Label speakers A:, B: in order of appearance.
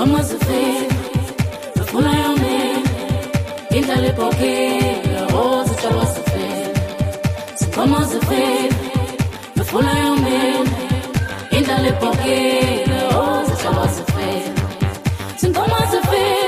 A: kama zifiri zafuna yomini indlala ibhokile o zitshalwa zifiri zikhomo zifiri zafuna yomini indlala ibhokile o zitshalwa zifiri zinkomo zifiri